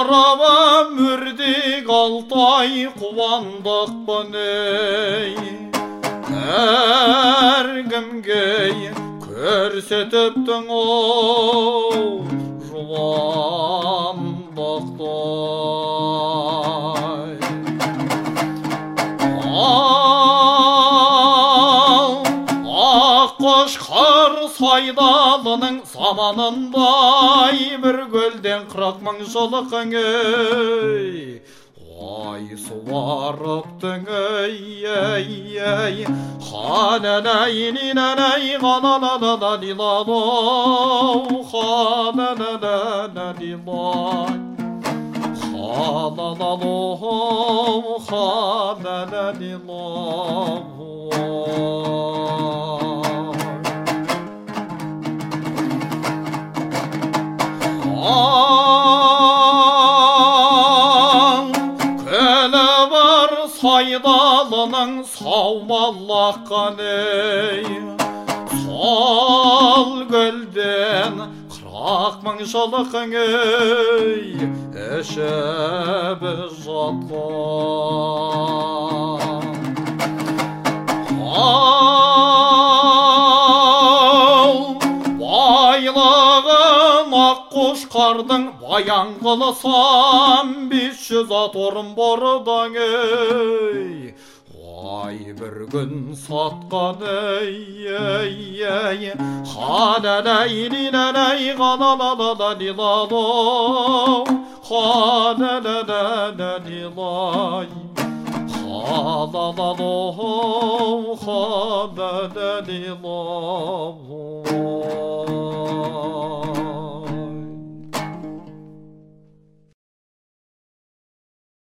Araba mürdik altay körsetiptin o Juvandaqtay Аққошқар сайдалының заманындай бір көлден қырық мың жылқың ей صوار ربتني خان نيني نني غنا لنا لنا لنا خان لنا لنا لنا خان لنا خان لنا لنا сайдалының саумаллаққан ей Сол гөлден қырық мың жылқың ей Ішіп жатқан Ау, байлығын аққошқардың баян қылсам Şu zatorun borudan ey. Vay bir gün satkan ey ey ey. Haleley lileley galalala lilalo Halelelele lilay Halalalo halelelilalo